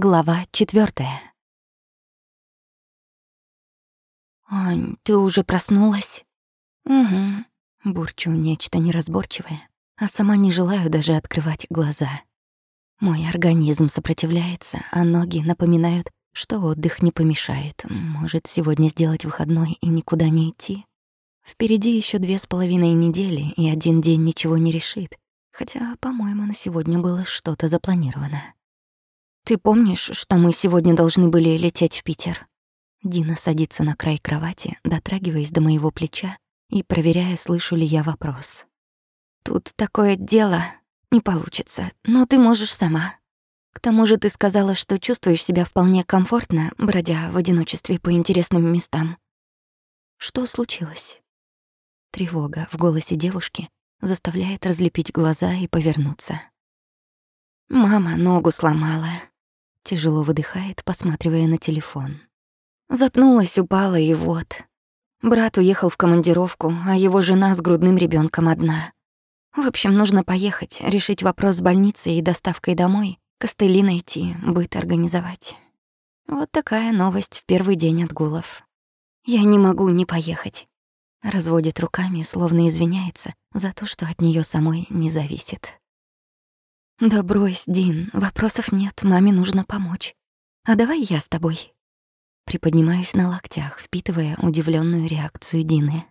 Глава четвертая. «Ань, ты уже проснулась?» «Угу», — бурчу нечто неразборчивое, а сама не желаю даже открывать глаза. Мой организм сопротивляется, а ноги напоминают, что отдых не помешает. Может, сегодня сделать выходной и никуда не идти? Впереди еще две с половиной недели, и один день ничего не решит. Хотя, по-моему, на сегодня было что-то запланировано. «Ты помнишь, что мы сегодня должны были лететь в Питер?» Дина садится на край кровати, дотрагиваясь до моего плеча и проверяя, слышу ли я вопрос. «Тут такое дело. Не получится, но ты можешь сама. К тому же ты сказала, что чувствуешь себя вполне комфортно, бродя в одиночестве по интересным местам. Что случилось?» Тревога в голосе девушки заставляет разлепить глаза и повернуться. «Мама ногу сломала», Тяжело выдыхает, посматривая на телефон. Запнулась, упала и вот. Брат уехал в командировку, а его жена с грудным ребенком одна. В общем, нужно поехать, решить вопрос с больницей и доставкой домой, костыли найти, быт организовать. Вот такая новость в первый день отгулов. Я не могу не поехать. Разводит руками, словно извиняется за то, что от нее самой не зависит. «Да брось, Дин, вопросов нет, маме нужно помочь. А давай я с тобой». Приподнимаюсь на локтях, впитывая удивленную реакцию Дины.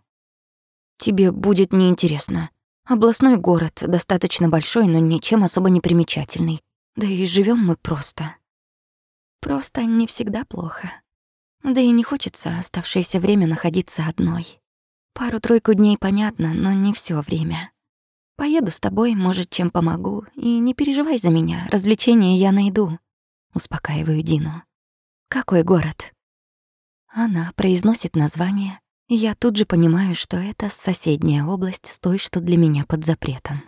«Тебе будет неинтересно. Областной город, достаточно большой, но ничем особо не примечательный. Да и живем мы просто». Просто не всегда плохо. Да и не хочется оставшееся время находиться одной. Пару-тройку дней понятно, но не все время. Поеду с тобой, может, чем помогу. И не переживай за меня, развлечения я найду. Успокаиваю Дину. Какой город? Она произносит название, и я тут же понимаю, что это соседняя область с той, что для меня под запретом.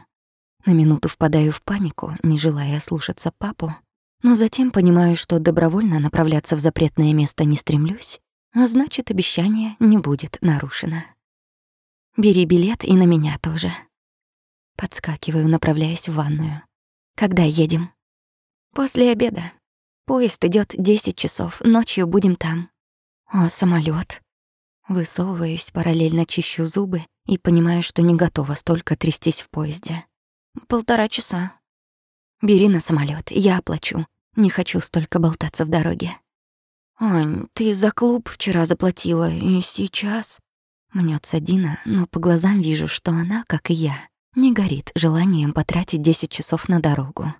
На минуту впадаю в панику, не желая слушаться папу, но затем понимаю, что добровольно направляться в запретное место не стремлюсь, а значит, обещание не будет нарушено. Бери билет и на меня тоже. Подскакиваю, направляясь в ванную. «Когда едем?» «После обеда. Поезд идет 10 часов, ночью будем там». «А самолет? Высовываюсь, параллельно чищу зубы и понимаю, что не готова столько трястись в поезде. «Полтора часа». «Бери на самолет, я оплачу. Не хочу столько болтаться в дороге». «Ань, ты за клуб вчера заплатила, и сейчас...» Мнётся Дина, но по глазам вижу, что она, как и я, не горит желанием потратить 10 часов на дорогу.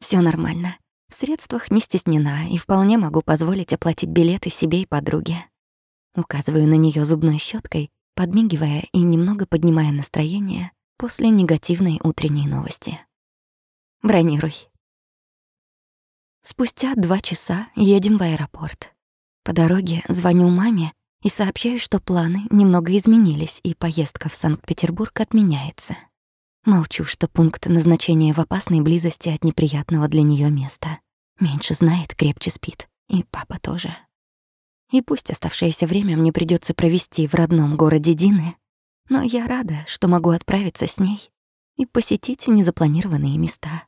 Все нормально. В средствах не стеснена и вполне могу позволить оплатить билеты себе и подруге. Указываю на нее зубной щеткой, подмигивая и немного поднимая настроение после негативной утренней новости. Бронируй. Спустя два часа едем в аэропорт. По дороге звоню маме и сообщаю, что планы немного изменились, и поездка в Санкт-Петербург отменяется. Молчу, что пункт назначения в опасной близости от неприятного для нее места. Меньше знает, крепче спит. И папа тоже. И пусть оставшееся время мне придется провести в родном городе Дины, но я рада, что могу отправиться с ней и посетить незапланированные места.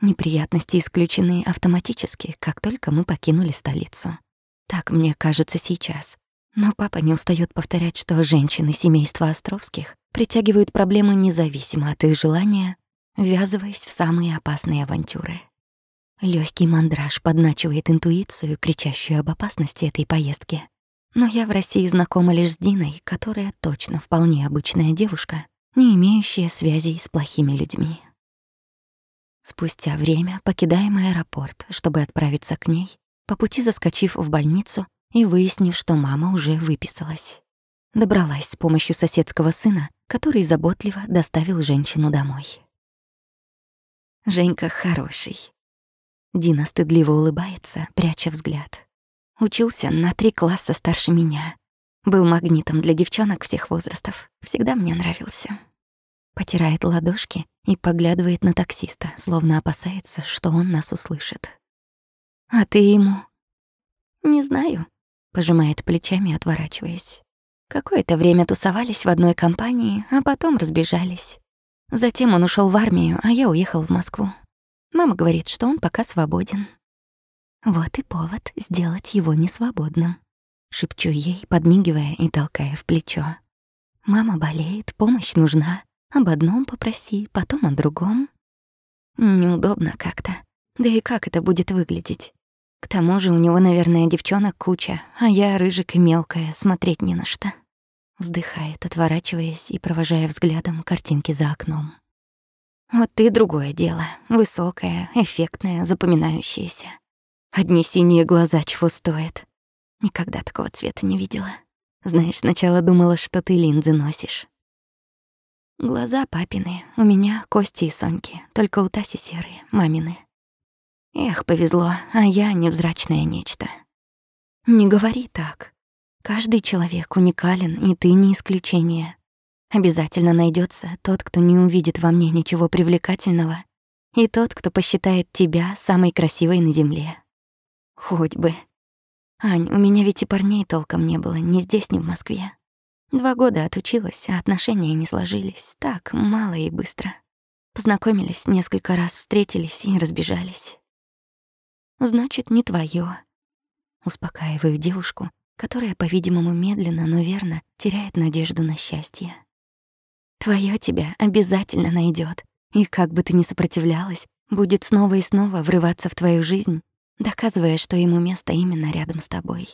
Неприятности исключены автоматически, как только мы покинули столицу. Так мне кажется сейчас. Но папа не устает повторять, что женщины семейства Островских притягивают проблемы независимо от их желания, ввязываясь в самые опасные авантюры. Легкий мандраж подначивает интуицию, кричащую об опасности этой поездки. Но я в России знакома лишь с Диной, которая точно вполне обычная девушка, не имеющая связей с плохими людьми. Спустя время покидаем аэропорт, чтобы отправиться к ней, по пути заскочив в больницу и выяснив, что мама уже выписалась. Добралась с помощью соседского сына, который заботливо доставил женщину домой. Женька хороший. Дина стыдливо улыбается, пряча взгляд. Учился на три класса старше меня. Был магнитом для девчонок всех возрастов. Всегда мне нравился. Потирает ладошки и поглядывает на таксиста, словно опасается, что он нас услышит. «А ты ему?» «Не знаю», пожимает плечами, отворачиваясь. Какое-то время тусовались в одной компании, а потом разбежались. Затем он ушел в армию, а я уехал в Москву. Мама говорит, что он пока свободен. Вот и повод сделать его несвободным. Шепчу ей, подмигивая и толкая в плечо. Мама болеет, помощь нужна. Об одном попроси, потом о другом. Неудобно как-то. Да и как это будет выглядеть? К тому же у него, наверное, девчонок куча, а я рыжик и мелкая, смотреть не на что. Вздыхает, отворачиваясь и провожая взглядом картинки за окном. Вот ты другое дело. Высокая, эффектная, запоминающаяся. Одни синие глаза чего стоят. Никогда такого цвета не видела. Знаешь, сначала думала, что ты линзы носишь. Глаза папины, у меня Кости и Соньки, только у Таси серые, мамины. Эх, повезло, а я невзрачное нечто. Не говори так. Каждый человек уникален, и ты не исключение. Обязательно найдется тот, кто не увидит во мне ничего привлекательного, и тот, кто посчитает тебя самой красивой на земле. Хоть бы. Ань, у меня ведь и парней толком не было, ни здесь, ни в Москве. Два года отучилась, а отношения не сложились. Так, мало и быстро. Познакомились, несколько раз встретились и разбежались. Значит, не твоё. Успокаиваю девушку, которая, по-видимому, медленно, но верно теряет надежду на счастье. Твоё тебя обязательно найдёт, и как бы ты ни сопротивлялась, будет снова и снова врываться в твою жизнь, доказывая, что ему место именно рядом с тобой.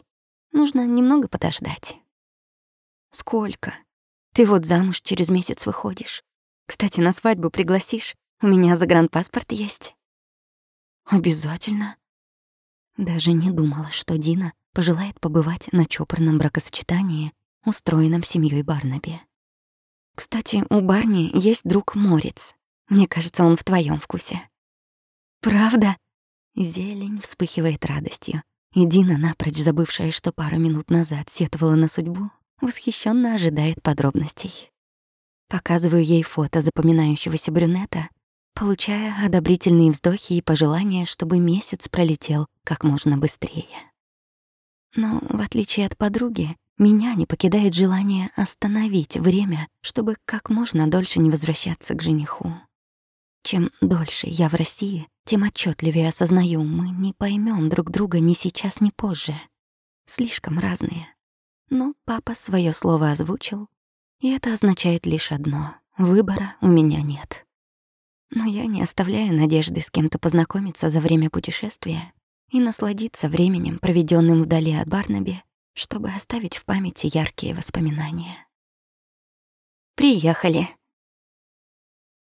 Нужно немного подождать. Сколько? Ты вот замуж через месяц выходишь. Кстати, на свадьбу пригласишь? У меня загранпаспорт есть. Обязательно. Даже не думала, что Дина пожелает побывать на чопорном бракосочетании, устроенном семьей Барнаби. Кстати, у Барни есть друг Морец. Мне кажется, он в твоем вкусе. Правда? Зелень вспыхивает радостью. И Дина, напрочь забывшая, что пару минут назад сетовала на судьбу, восхищенно ожидает подробностей. Показываю ей фото запоминающегося брюнета, получая одобрительные вздохи и пожелания, чтобы месяц пролетел как можно быстрее. Но, в отличие от подруги, меня не покидает желание остановить время, чтобы как можно дольше не возвращаться к жениху. Чем дольше я в России, тем отчетливее осознаю, мы не поймем друг друга ни сейчас, ни позже. Слишком разные. Но папа свое слово озвучил, и это означает лишь одно — выбора у меня нет. Но я не оставляю надежды с кем-то познакомиться за время путешествия и насладиться временем, проведенным вдали от Барнаби, чтобы оставить в памяти яркие воспоминания. «Приехали!»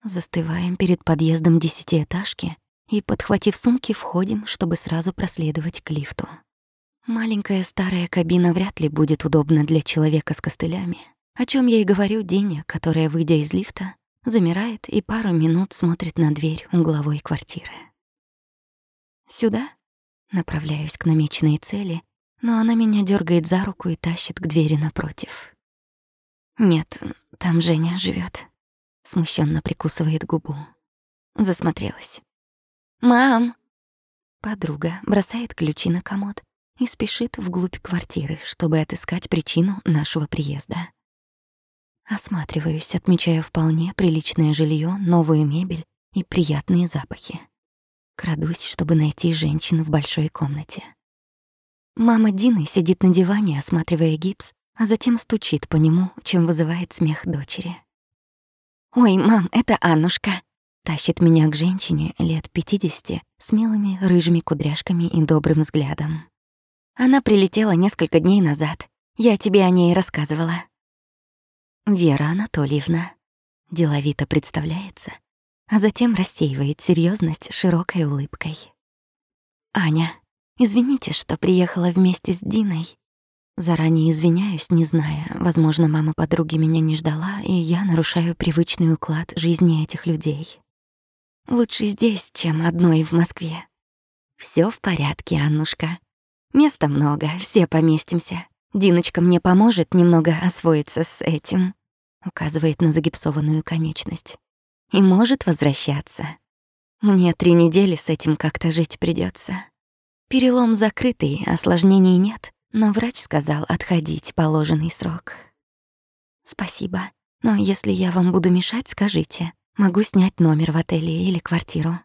Застываем перед подъездом десятиэтажки и, подхватив сумки, входим, чтобы сразу проследовать к лифту. Маленькая старая кабина вряд ли будет удобна для человека с костылями, о чем я и говорю Дине, которая, выйдя из лифта, замирает и пару минут смотрит на дверь угловой квартиры. «Сюда?» Направляюсь к намеченной цели, но она меня дергает за руку и тащит к двери напротив. «Нет, там Женя живет. Смущенно прикусывает губу. Засмотрелась. «Мам!» Подруга бросает ключи на комод и спешит вглубь квартиры, чтобы отыскать причину нашего приезда. Осматриваюсь, отмечая вполне приличное жилье, новую мебель и приятные запахи. Крадусь, чтобы найти женщину в большой комнате. Мама Дины сидит на диване, осматривая гипс, а затем стучит по нему, чем вызывает смех дочери. «Ой, мам, это Аннушка!» Тащит меня к женщине лет 50 с милыми рыжими кудряшками и добрым взглядом. Она прилетела несколько дней назад. Я тебе о ней рассказывала. Вера Анатольевна. Деловито представляется, а затем рассеивает серьезность широкой улыбкой. Аня, извините, что приехала вместе с Диной. Заранее извиняюсь, не зная, возможно, мама подруги меня не ждала, и я нарушаю привычный уклад жизни этих людей. Лучше здесь, чем одной в Москве. Все в порядке, Аннушка. Места много, все поместимся. Диночка мне поможет немного освоиться с этим, указывает на загипсованную конечность. И может возвращаться. Мне три недели с этим как-то жить придется. Перелом закрытый, осложнений нет, но врач сказал отходить положенный срок. Спасибо, но если я вам буду мешать, скажите. Могу снять номер в отеле или квартиру.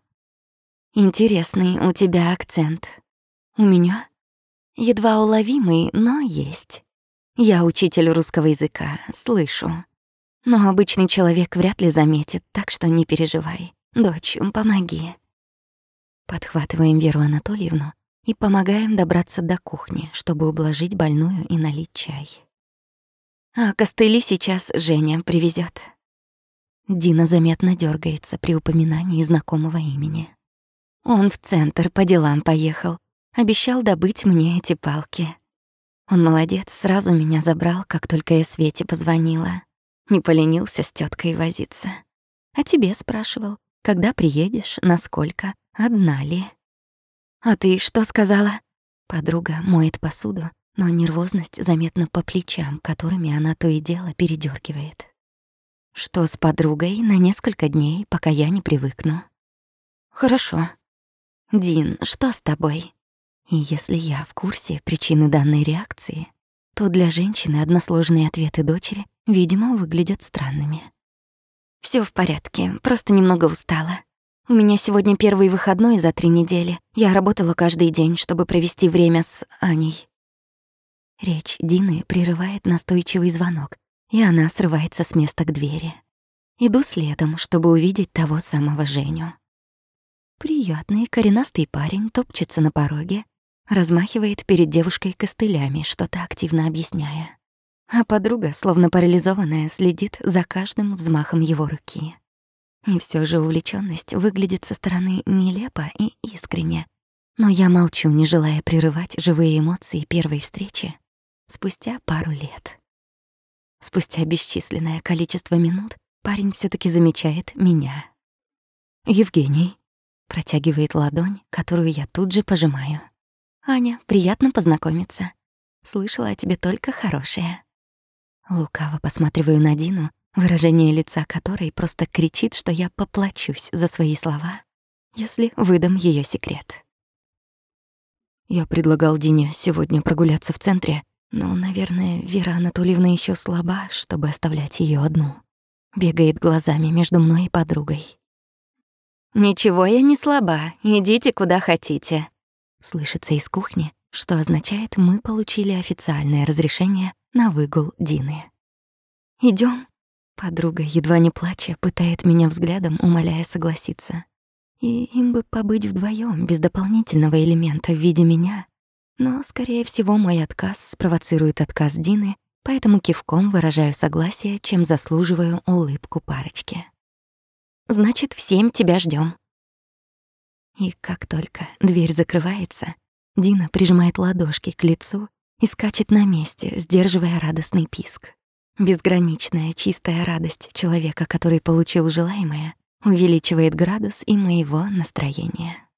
Интересный у тебя акцент. У меня? Едва уловимый, но есть. Я учитель русского языка, слышу. Но обычный человек вряд ли заметит, так что не переживай. Дочь, помоги. Подхватываем Веру Анатольевну и помогаем добраться до кухни, чтобы ублажить больную и налить чай. А костыли сейчас Женя привезет. Дина заметно дергается при упоминании знакомого имени. Он в центр по делам поехал. Обещал добыть мне эти палки. Он молодец, сразу меня забрал, как только я Свете позвонила. Не поленился с теткой возиться. А тебе спрашивал, когда приедешь, насколько, одна ли. «А ты что сказала?» Подруга моет посуду, но нервозность заметна по плечам, которыми она то и дело передергивает. Что с подругой на несколько дней, пока я не привыкну. Хорошо. Дин, что с тобой? И если я в курсе причины данной реакции, то для женщины односложные ответы дочери, видимо, выглядят странными. Все в порядке, просто немного устала. У меня сегодня первый выходной за три недели. Я работала каждый день, чтобы провести время с Аней. Речь Дины прерывает настойчивый звонок, и она срывается с места к двери. Иду следом, чтобы увидеть того самого Женю. Приятный коренастый парень топчется на пороге, размахивает перед девушкой костылями, что-то активно объясняя. А подруга, словно парализованная, следит за каждым взмахом его руки. И все же увлеченность выглядит со стороны нелепо и искренне. Но я молчу, не желая прерывать живые эмоции первой встречи спустя пару лет. Спустя бесчисленное количество минут парень все таки замечает меня. «Евгений», — протягивает ладонь, которую я тут же пожимаю. «Аня, приятно познакомиться. Слышала о тебе только хорошее». Лукаво посматриваю на Дину, выражение лица которой просто кричит, что я поплачусь за свои слова, если выдам ее секрет. Я предлагал Дине сегодня прогуляться в центре, но, наверное, Вера Анатольевна еще слаба, чтобы оставлять ее одну. Бегает глазами между мной и подругой. «Ничего я не слаба, идите куда хотите», — слышится из кухни, что означает, мы получили официальное разрешение на выгул Дины. Идем. Подруга, едва не плача, пытает меня взглядом, умоляя согласиться. И им бы побыть вдвоем без дополнительного элемента в виде меня. Но, скорее всего, мой отказ спровоцирует отказ Дины, поэтому кивком выражаю согласие, чем заслуживаю улыбку парочки. «Значит, всем тебя ждем. И как только дверь закрывается, Дина прижимает ладошки к лицу и скачет на месте, сдерживая радостный писк. Безграничная чистая радость человека, который получил желаемое, увеличивает градус и моего настроения.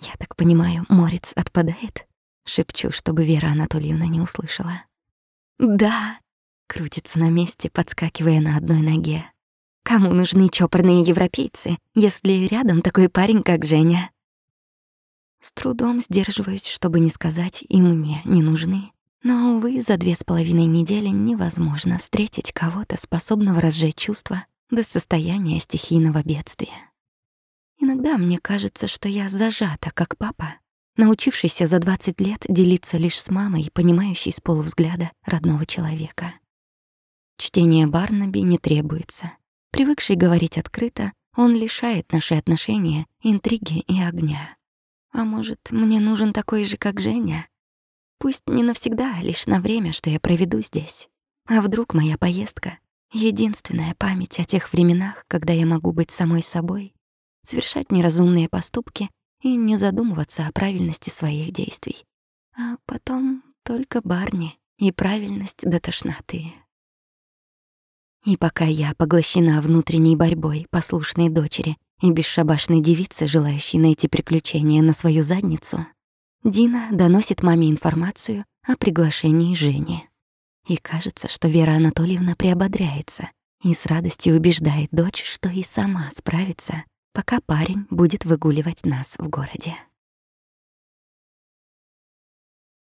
«Я так понимаю, морец отпадает?» — шепчу, чтобы Вера Анатольевна не услышала. «Да!» — крутится на месте, подскакивая на одной ноге. «Кому нужны чопорные европейцы, если рядом такой парень, как Женя?» С трудом сдерживаюсь, чтобы не сказать «и мне не нужны». Но, увы, за две с половиной недели невозможно встретить кого-то, способного разжечь чувства до состояния стихийного бедствия. Иногда мне кажется, что я зажата, как папа, научившийся за 20 лет делиться лишь с мамой, понимающей с полувзгляда родного человека. Чтение Барнаби не требуется. Привыкший говорить открыто, он лишает наши отношения интриги и огня. А может, мне нужен такой же, как Женя? Пусть не навсегда, а лишь на время, что я проведу здесь. А вдруг моя поездка — единственная память о тех временах, когда я могу быть самой собой, совершать неразумные поступки и не задумываться о правильности своих действий. А потом только барни и правильность до тошноты. И пока я поглощена внутренней борьбой послушной дочери и бесшабашной девицы, желающей найти приключения на свою задницу, Дина доносит маме информацию о приглашении Жени. И кажется, что Вера Анатольевна приободряется и с радостью убеждает дочь, что и сама справится, пока парень будет выгуливать нас в городе.